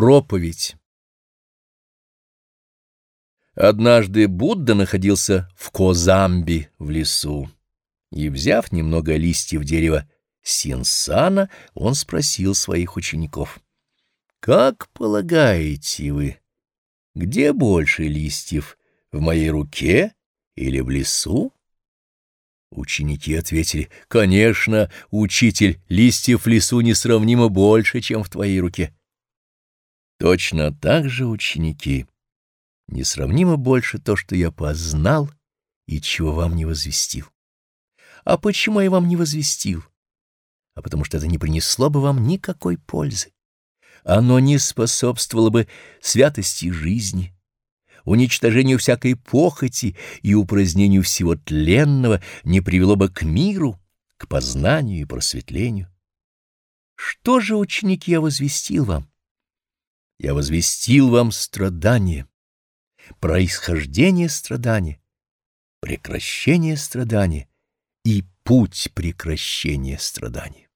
Проповедь Однажды Будда находился в Козамби, в лесу, и, взяв немного листьев дерева синсана, он спросил своих учеников, «Как полагаете вы, где больше листьев, в моей руке или в лесу?» Ученики ответили, «Конечно, учитель, листьев в лесу несравнимо больше, чем в твоей руке». Точно так же ученики. Несравнимо больше то, что я познал и чего вам не возвестил. А почему я вам не возвестил? А потому что это не принесло бы вам никакой пользы. Оно не способствовало бы святости жизни, уничтожению всякой похоти и упразднению всего тленного, не привело бы к миру, к познанию и просветлению. Что же, ученики, я возвестил вам? Я возвестил вам страдание, происхождение страдания, прекращение страдания и путь прекращения страдания.